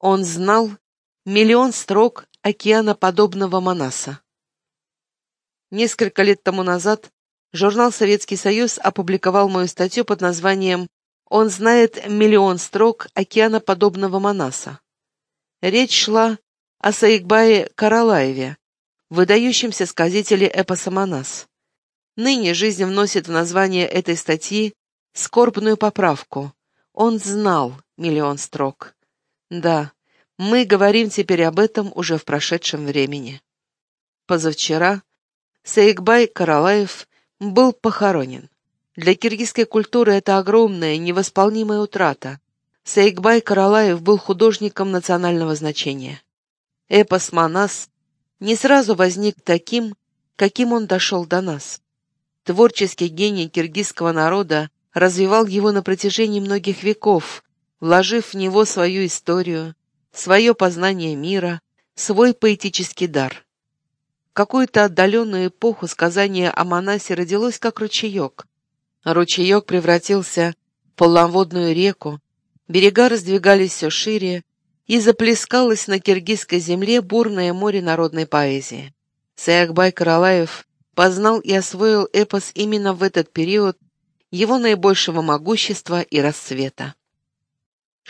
Он знал миллион строк океаноподобного Манаса. Несколько лет тому назад журнал «Советский Союз» опубликовал мою статью под названием «Он знает миллион строк океаноподобного Манаса». Речь шла о Саикбае Каралаеве, выдающемся сказителе эпоса Манас. Ныне жизнь вносит в название этой статьи скорбную поправку. Он знал миллион строк. Да, мы говорим теперь об этом уже в прошедшем времени. Позавчера Саикбай Каралаев был похоронен. Для киргизской культуры это огромная, невосполнимая утрата. Саикбай Каралаев был художником национального значения. Эпос «Манас» не сразу возник таким, каким он дошел до нас. Творческий гений киргизского народа развивал его на протяжении многих веков, вложив в него свою историю, свое познание мира, свой поэтический дар. В какую-то отдаленную эпоху сказание о Манасе родилось как ручеек. Ручеек превратился в полноводную реку, берега раздвигались все шире, и заплескалось на киргизской земле бурное море народной поэзии. Саякбай Каралаев познал и освоил эпос именно в этот период его наибольшего могущества и расцвета.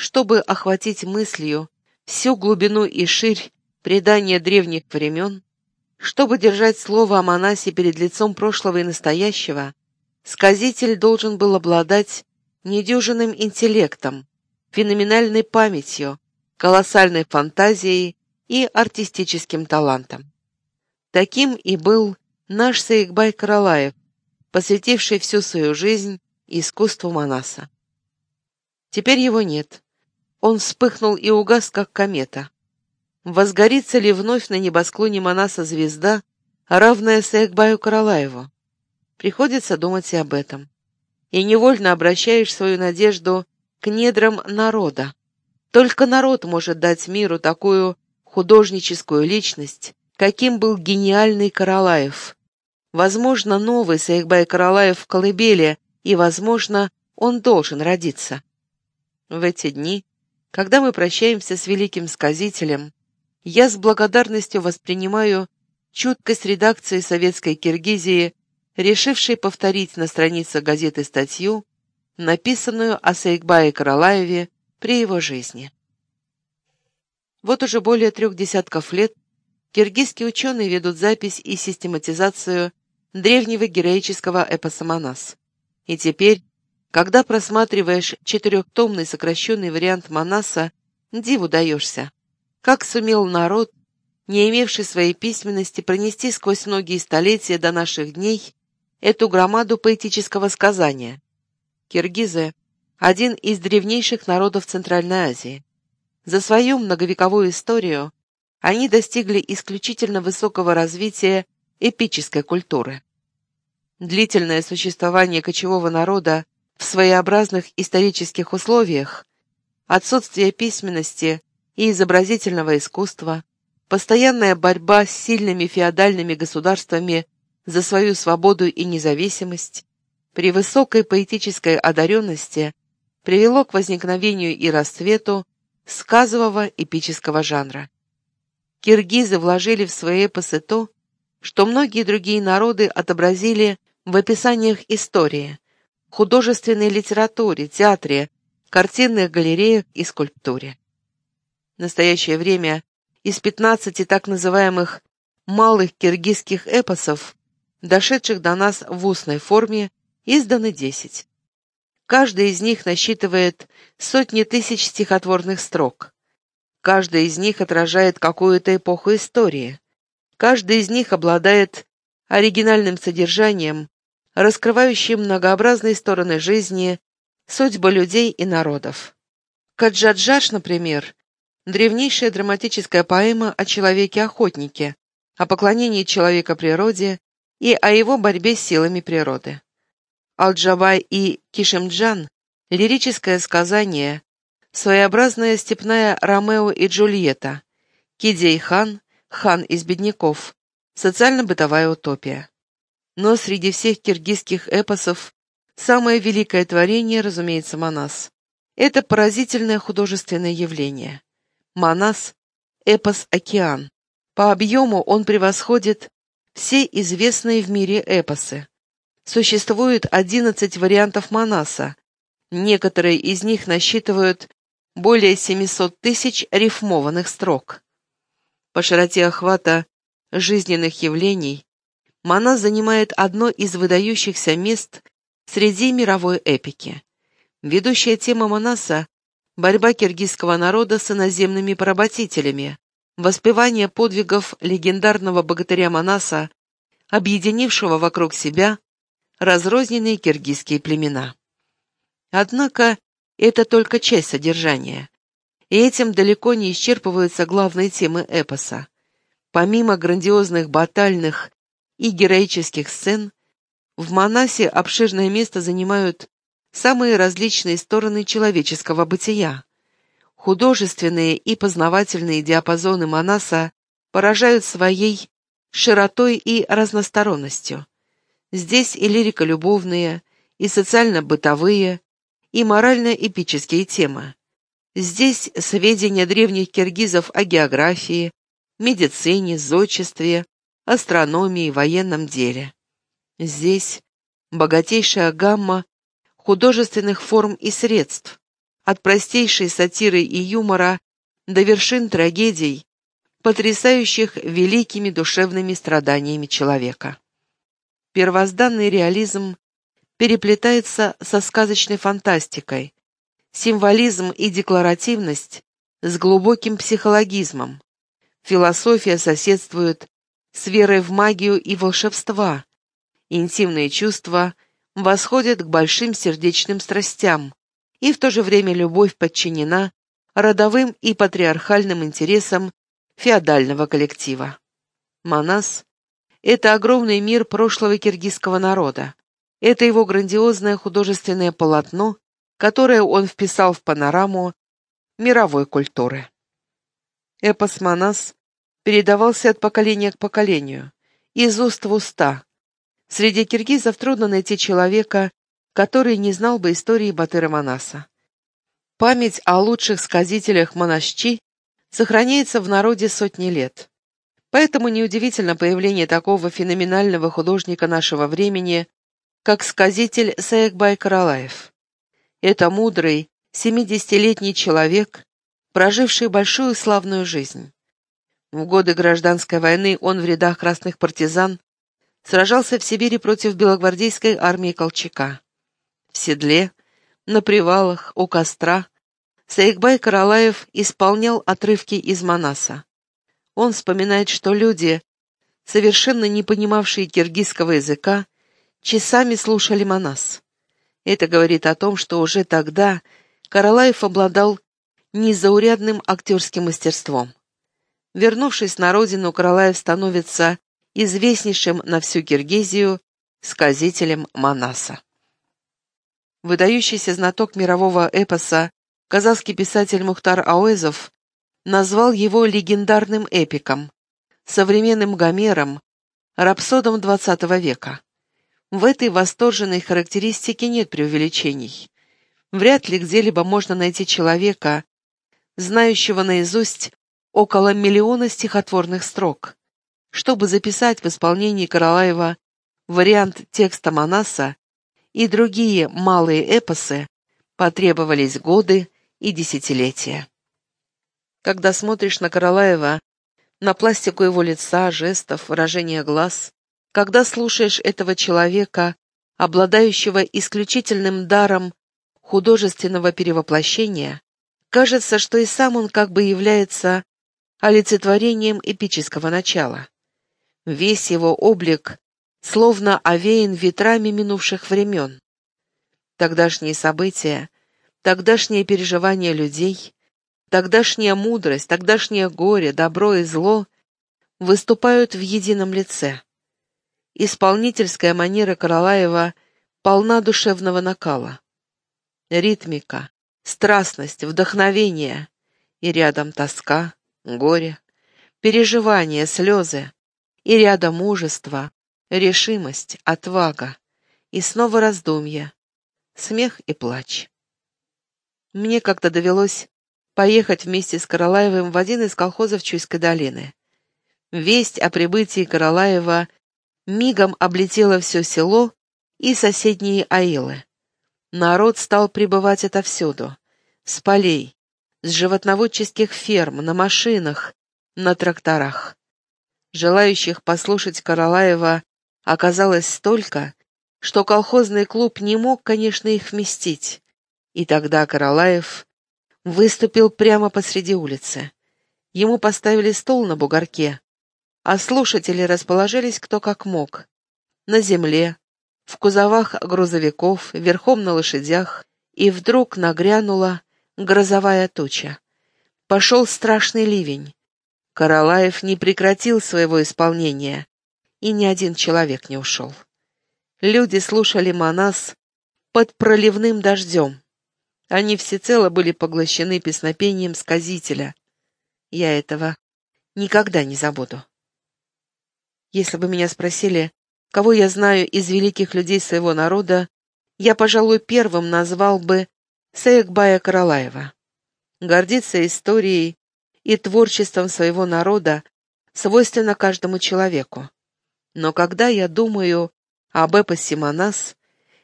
Чтобы охватить мыслью всю глубину и ширь предания древних времен, чтобы держать слово о Манасе перед лицом прошлого и настоящего, сказитель должен был обладать недюжинным интеллектом, феноменальной памятью, колоссальной фантазией и артистическим талантом. Таким и был наш Саикбай Каралаев, посвятивший всю свою жизнь искусству Манаса. Теперь его нет. Он вспыхнул и угас, как комета. Возгорится ли вновь на небосклоне Манаса звезда, равная Саикбаю Каралаеву? Приходится думать и об этом. И невольно обращаешь свою надежду к недрам народа. Только народ может дать миру такую художническую личность, каким был гениальный Каралаев. Возможно, новый Саикбай Каралаев в колыбели, и, возможно, он должен родиться. В эти дни когда мы прощаемся с великим сказителем, я с благодарностью воспринимаю чуткость редакции Советской Киргизии, решившей повторить на страницах газеты статью, написанную о Сайкбае Каралаеве при его жизни. Вот уже более трех десятков лет киргизские ученые ведут запись и систематизацию древнего героического эпоса Манас. И теперь когда просматриваешь четырехтомный сокращенный вариант Манаса, диву даешься. Как сумел народ, не имевший своей письменности, пронести сквозь многие столетия до наших дней эту громаду поэтического сказания. Киргизы – один из древнейших народов Центральной Азии. За свою многовековую историю они достигли исключительно высокого развития эпической культуры. Длительное существование кочевого народа – в своеобразных исторических условиях, отсутствие письменности и изобразительного искусства, постоянная борьба с сильными феодальными государствами за свою свободу и независимость, при высокой поэтической одаренности привело к возникновению и расцвету сказового эпического жанра. Киргизы вложили в свои эпосы то, что многие другие народы отобразили в описаниях истории, художественной литературе, театре, картинных галереях и скульптуре. В настоящее время из 15 так называемых «малых киргизских эпосов», дошедших до нас в устной форме, изданы 10. Каждый из них насчитывает сотни тысяч стихотворных строк. Каждый из них отражает какую-то эпоху истории. Каждый из них обладает оригинальным содержанием, раскрывающий многообразные стороны жизни, судьбы людей и народов. Каджаджаш, например, древнейшая драматическая поэма о человеке-охотнике, о поклонении человека природе и о его борьбе с силами природы. Алджабай и Кишемджан – лирическое сказание, своеобразная степная Ромео и Джульетта, Кидей-хан, хан из бедняков, социально-бытовая утопия. Но среди всех киргизских эпосов самое великое творение, разумеется, Манас. Это поразительное художественное явление. Манас — эпос «Океан». По объему он превосходит все известные в мире эпосы. Существует 11 вариантов Манаса. Некоторые из них насчитывают более 700 тысяч рифмованных строк. По широте охвата жизненных явлений Манас занимает одно из выдающихся мест среди мировой эпики. Ведущая тема Манаса – борьба киргизского народа с иноземными поработителями, воспевание подвигов легендарного богатыря Манаса, объединившего вокруг себя разрозненные киргизские племена. Однако это только часть содержания, и этим далеко не исчерпываются главные темы эпоса. Помимо грандиозных батальных и героических сцен, в Манасе обширное место занимают самые различные стороны человеческого бытия. Художественные и познавательные диапазоны Манаса поражают своей широтой и разносторонностью. Здесь и лирико-любовные, и социально-бытовые, и морально-эпические темы. Здесь сведения древних киргизов о географии, медицине, зодчестве, астрономии, военном деле. Здесь богатейшая гамма художественных форм и средств, от простейшей сатиры и юмора до вершин трагедий, потрясающих великими душевными страданиями человека. Первозданный реализм переплетается со сказочной фантастикой, символизм и декларативность с глубоким психологизмом. Философия соседствует с верой в магию и волшебства. Интимные чувства – восходят к большим сердечным страстям, и в то же время любовь подчинена родовым и патриархальным интересам феодального коллектива. Манас — это огромный мир прошлого киргизского народа. Это его грандиозное художественное полотно, которое он вписал в панораму мировой культуры. Эпос Манас передавался от поколения к поколению, из уст в уста, Среди киргизов трудно найти человека, который не знал бы истории Батыра Манаса. Память о лучших сказителях Манасчи сохраняется в народе сотни лет. Поэтому неудивительно появление такого феноменального художника нашего времени, как сказитель Саекбай Каралаев. Это мудрый, 70-летний человек, проживший большую славную жизнь. В годы гражданской войны он в рядах красных партизан сражался в Сибири против белогвардейской армии Колчака. В седле, на привалах, у костра Саикбай Каралаев исполнял отрывки из Манаса. Он вспоминает, что люди, совершенно не понимавшие киргизского языка, часами слушали Манас. Это говорит о том, что уже тогда Каралаев обладал незаурядным актерским мастерством. Вернувшись на родину, Каралаев становится известнейшим на всю Киргизию сказителем Манаса. Выдающийся знаток мирового эпоса, казахский писатель Мухтар Ауэзов назвал его легендарным эпиком, современным Гомером, рапсодом XX века. В этой восторженной характеристике нет преувеличений. Вряд ли где-либо можно найти человека, знающего наизусть около миллиона стихотворных строк. Чтобы записать в исполнении Каралаева вариант текста Манаса и другие малые эпосы, потребовались годы и десятилетия. Когда смотришь на Каралаева, на пластику его лица, жестов, выражения глаз, когда слушаешь этого человека, обладающего исключительным даром художественного перевоплощения, кажется, что и сам он как бы является олицетворением эпического начала. Весь его облик словно овеян ветрами минувших времен. Тогдашние события, тогдашние переживания людей, тогдашняя мудрость, тогдашнее горе, добро и зло выступают в едином лице. Исполнительская манера Каралаева полна душевного накала. Ритмика, страстность, вдохновение и рядом тоска, горе, переживания, слезы, и рядом мужество, решимость, отвага, и снова раздумья, смех и плач. Мне как-то довелось поехать вместе с Каралаевым в один из колхозов Чуйской долины. Весть о прибытии Каралаева мигом облетела все село и соседние аилы. Народ стал прибывать отовсюду, с полей, с животноводческих ферм, на машинах, на тракторах. Желающих послушать Каралаева оказалось столько, что колхозный клуб не мог, конечно, их вместить. И тогда Каралаев выступил прямо посреди улицы. Ему поставили стол на бугорке, а слушатели расположились кто как мог. На земле, в кузовах грузовиков, верхом на лошадях, и вдруг нагрянула грозовая туча. Пошел страшный ливень. Каралаев не прекратил своего исполнения, и ни один человек не ушел. Люди слушали Манас под проливным дождем. Они всецело были поглощены песнопением сказителя. Я этого никогда не забуду. Если бы меня спросили, кого я знаю из великих людей своего народа, я, пожалуй, первым назвал бы Саекбая Каралаева. Гордиться историей и творчеством своего народа свойственно каждому человеку. Но когда я думаю об эпосе Манас,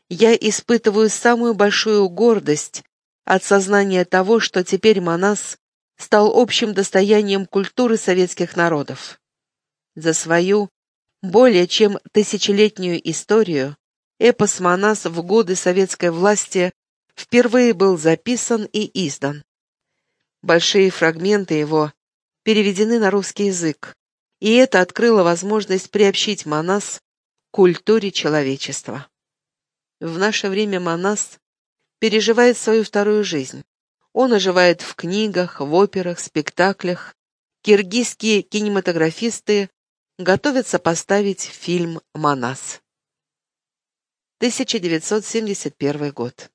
я испытываю самую большую гордость от сознания того, что теперь Манас стал общим достоянием культуры советских народов. За свою более чем тысячелетнюю историю эпос Манас в годы советской власти впервые был записан и издан. Большие фрагменты его переведены на русский язык, и это открыло возможность приобщить Манас к культуре человечества. В наше время Манас переживает свою вторую жизнь. Он оживает в книгах, в операх, спектаклях. Киргизские кинематографисты готовятся поставить фильм «Манас». 1971 год.